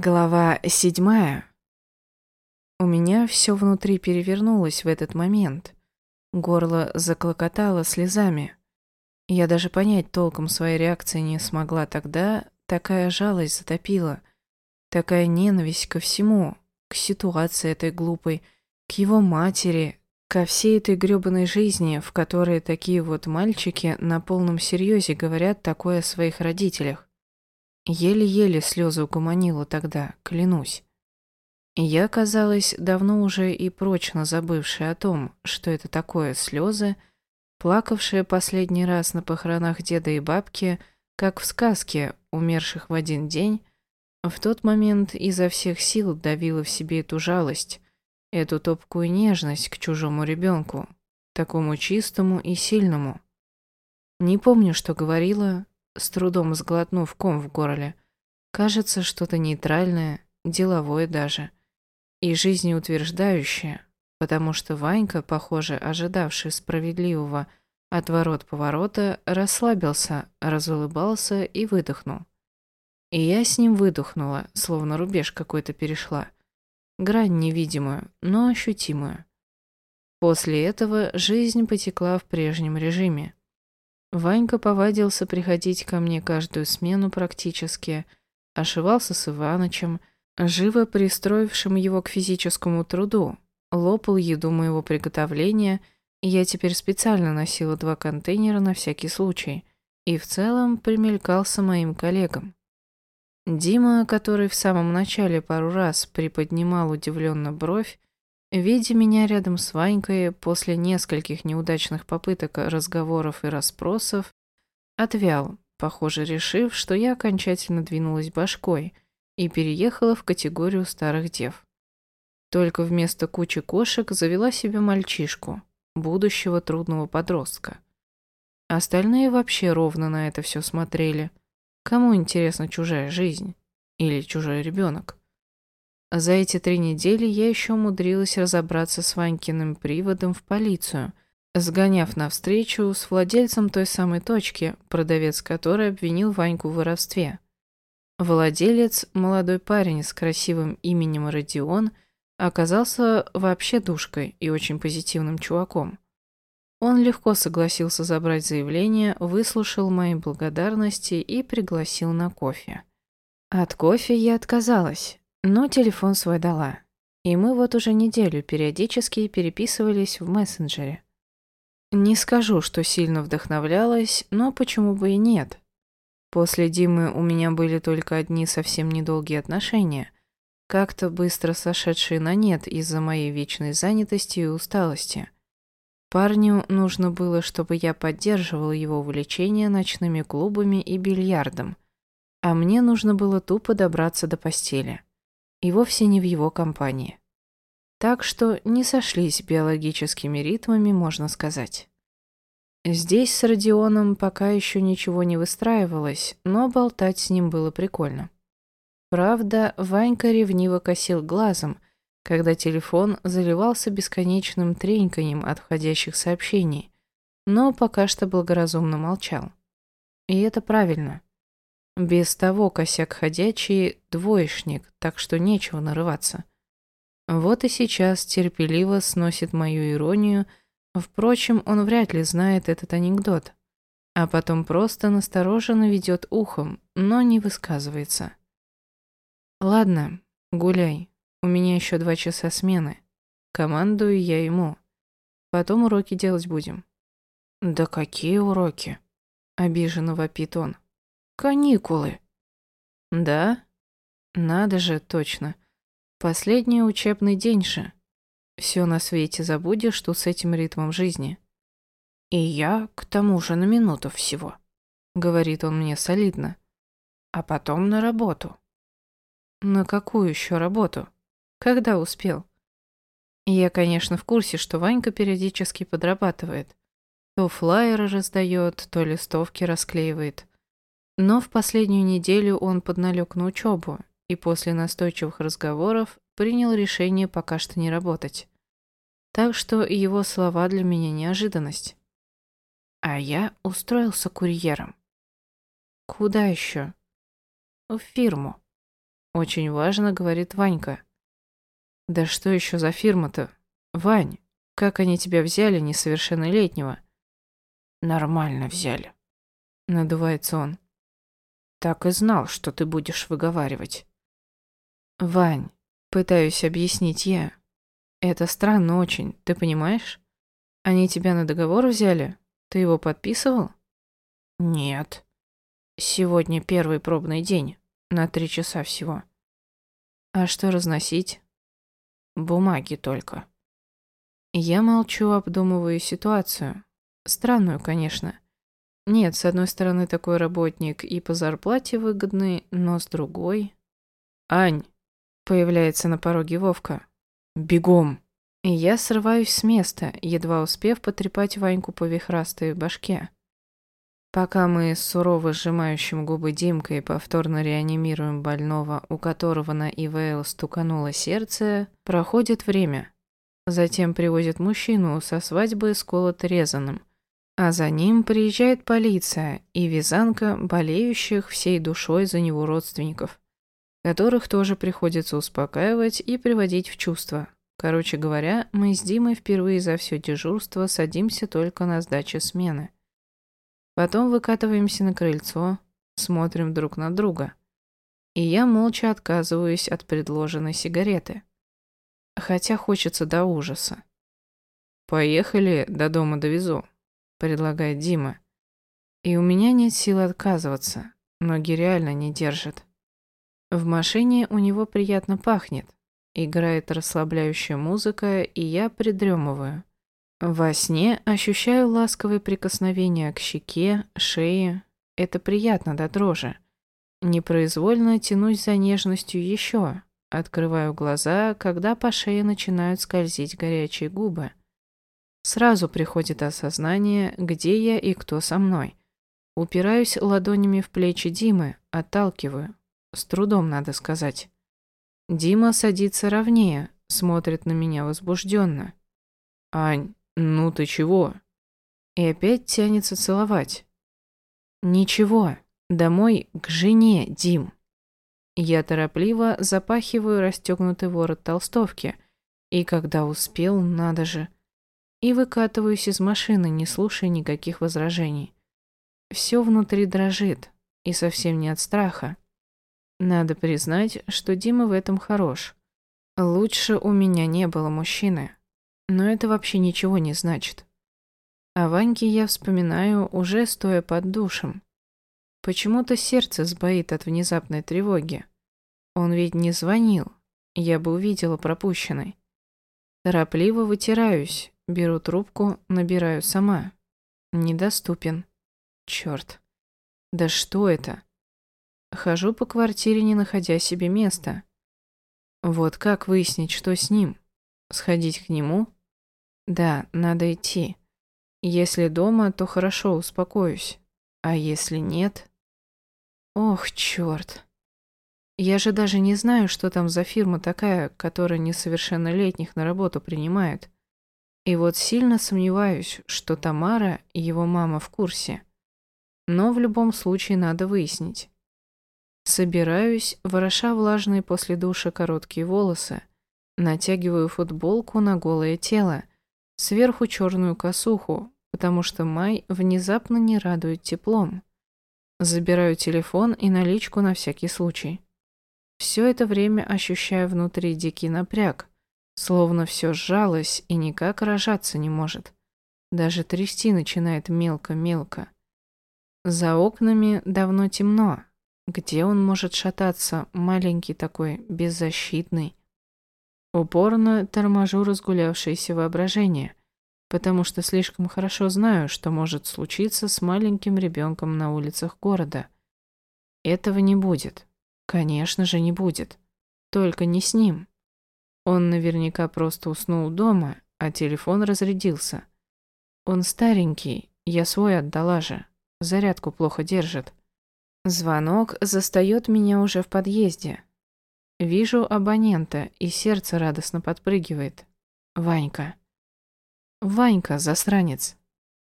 Глава седьмая. У меня все внутри перевернулось в этот момент. Горло заклокотало слезами. Я даже понять толком своей реакции не смогла тогда, такая жалость затопила. Такая ненависть ко всему, к ситуации этой глупой, к его матери, ко всей этой грёбаной жизни, в которой такие вот мальчики на полном серьезе говорят такое о своих родителях. Еле-еле слезы угомонила тогда, клянусь. Я, казалось, давно уже и прочно забывшая о том, что это такое слезы, плакавшая последний раз на похоронах деда и бабки, как в сказке, умерших в один день, в тот момент изо всех сил давила в себе эту жалость, эту топкую нежность к чужому ребенку, такому чистому и сильному. Не помню, что говорила, с трудом сглотнув ком в горле. Кажется, что-то нейтральное, деловое даже. И жизнеутверждающее, потому что Ванька, похоже, ожидавший справедливого отворот-поворота, расслабился, разулыбался и выдохнул. И я с ним выдохнула, словно рубеж какой-то перешла. Грань невидимую, но ощутимую. После этого жизнь потекла в прежнем режиме. Ванька повадился приходить ко мне каждую смену практически, ошивался с Иванычем, живо пристроившим его к физическому труду, лопал еду моего приготовления, и я теперь специально носила два контейнера на всякий случай, и в целом примелькался моим коллегам. Дима, который в самом начале пару раз приподнимал удивленно бровь, Видя меня рядом с Ванькой после нескольких неудачных попыток разговоров и расспросов, отвял, похоже, решив, что я окончательно двинулась башкой и переехала в категорию старых дев. Только вместо кучи кошек завела себе мальчишку, будущего трудного подростка. Остальные вообще ровно на это все смотрели. Кому интересна чужая жизнь? Или чужой ребенок? За эти три недели я еще умудрилась разобраться с Ванькиным приводом в полицию, сгоняв на встречу с владельцем той самой точки, продавец которой обвинил Ваньку в воровстве. Владелец, молодой парень с красивым именем Родион, оказался вообще душкой и очень позитивным чуваком. Он легко согласился забрать заявление, выслушал мои благодарности и пригласил на кофе. От кофе я отказалась, но телефон свой дала. И мы вот уже неделю периодически переписывались в мессенджере. Не скажу, что сильно вдохновлялась, но почему бы и нет. После Димы у меня были только одни совсем недолгие отношения, как-то быстро сошедшие на нет из-за моей вечной занятости и усталости. Парню нужно было, чтобы я поддерживала его увлечение ночными клубами и бильярдом, а мне нужно было тупо добраться до постели и вовсе не в его компании. Так что не сошлись биологическими ритмами, можно сказать. Здесь с Родионом пока еще ничего не выстраивалось, но болтать с ним было прикольно. Правда, Ванька ревниво косил глазом, когда телефон заливался бесконечным треньканьем от входящих сообщений, но пока что благоразумно молчал. И это правильно. Без того косяк ходячий двоечник, так что нечего нарываться. Вот и сейчас терпеливо сносит мою иронию, впрочем, он вряд ли знает этот анекдот, а потом просто настороженно ведет ухом, но не высказывается. Ладно, гуляй, у меня еще два часа смены. Командую я ему. Потом уроки делать будем. Да какие уроки? Обиженно вопит он. Каникулы. Да? Надо же, точно. Последний учебный день же. Все на свете забудешь, что с этим ритмом жизни. И я, к тому же, на минуту всего. Говорит он мне солидно. А потом на работу. На какую еще работу? Когда успел? Я, конечно, в курсе, что Ванька периодически подрабатывает. То флайеры раздает, то листовки расклеивает. Но в последнюю неделю он подналег на учебу и после настойчивых разговоров принял решение пока что не работать. Так что его слова для меня неожиданность. А я устроился курьером. Куда еще? В фирму. Очень важно, говорит Ванька. Да что еще за фирма-то? Вань, как они тебя взяли, несовершеннолетнего? Нормально взяли. Надувается он. Так и знал, что ты будешь выговаривать. Вань, пытаюсь объяснить я. Это странно очень, ты понимаешь? Они тебя на договор взяли? Ты его подписывал? Нет. Сегодня первый пробный день. На три часа всего. А что разносить? Бумаги только. Я молчу, обдумываю ситуацию. Странную, конечно. Нет, с одной стороны, такой работник и по зарплате выгодный, но с другой... «Ань!» — появляется на пороге Вовка. «Бегом!» И я срываюсь с места, едва успев потрепать Ваньку по вихрастой башке. Пока мы с сурово сжимающим губы Димкой повторно реанимируем больного, у которого на ИВЛ стукануло сердце, проходит время. Затем привозят мужчину со свадьбы с колото-резаным. А за ним приезжает полиция и вязанка болеющих всей душой за него родственников, которых тоже приходится успокаивать и приводить в чувство. Короче говоря, мы с Димой впервые за все дежурство садимся только на сдаче смены. Потом выкатываемся на крыльцо, смотрим друг на друга. И я молча отказываюсь от предложенной сигареты. Хотя хочется до ужаса. «Поехали, до дома довезу», — предлагает Дима. И у меня нет сил отказываться, ноги реально не держат. В машине у него приятно пахнет. Играет расслабляющая музыка, и я придремываю. Во сне ощущаю ласковые прикосновения к щеке, шее. Это приятно до дрожи. Непроизвольно тянусь за нежностью еще. Открываю глаза, когда по шее начинают скользить горячие губы. Сразу приходит осознание, где я и кто со мной. Упираюсь ладонями в плечи Димы, отталкиваю. С трудом, надо сказать. Дима садится ровнее, смотрит на меня возбужденно. «Ань, «Ну ты чего?» И опять тянется целовать. «Ничего, домой к жене, Дим». Я торопливо запахиваю расстегнутый ворот толстовки, и когда успел, надо же, и выкатываюсь из машины, не слушая никаких возражений. Все внутри дрожит, и совсем не от страха. Надо признать, что Дима в этом хорош. Лучше у меня не было мужчины. Но это вообще ничего не значит. О Ваньке я вспоминаю, уже стоя под душем. Почему-то сердце сбоит от внезапной тревоги. Он ведь не звонил, я бы увидела пропущенный. Торопливо вытираюсь, беру трубку, набираю сама. Недоступен. Черт. Да что это? Хожу по квартире, не находя себе места. Вот как выяснить, что с ним? Сходить к нему? Да, надо идти. Если дома, то хорошо, успокоюсь. А если нет? Ох, черт. Я же даже не знаю, что там за фирма такая, которая несовершеннолетних на работу принимает. И вот сильно сомневаюсь, что Тамара и его мама в курсе. Но в любом случае надо выяснить. Собираюсь, вороша влажные после душа короткие волосы, натягиваю футболку на голое тело, сверху черную косуху, потому что май внезапно не радует теплом. Забираю телефон и наличку на всякий случай. Все это время ощущаю внутри дикий напряг, словно все сжалось и никак рожаться не может. Даже трясти начинает мелко-мелко. За окнами давно темно. Где он может шататься, маленький такой, беззащитный? Упорно торможу разгулявшееся воображение, потому что слишком хорошо знаю, что может случиться с маленьким ребенком на улицах города. Этого не будет. Конечно же, не будет. Только не с ним. Он наверняка просто уснул дома, а телефон разрядился. Он старенький, я свой отдала же. Зарядку плохо держит. Звонок застает меня уже в подъезде. Вижу абонента, и сердце радостно подпрыгивает. Ванька. Ванька, засранец.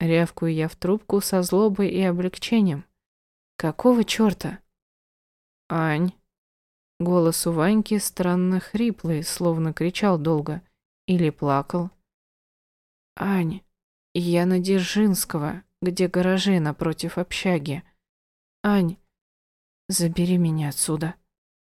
Рявкую я в трубку со злобой и облегчением. Какого чёрта? Ань. Голос у Ваньки странно хриплый, словно кричал долго. Или плакал. «Ань, я на Дзержинского, где гаражи напротив общаги. Ань, забери меня отсюда».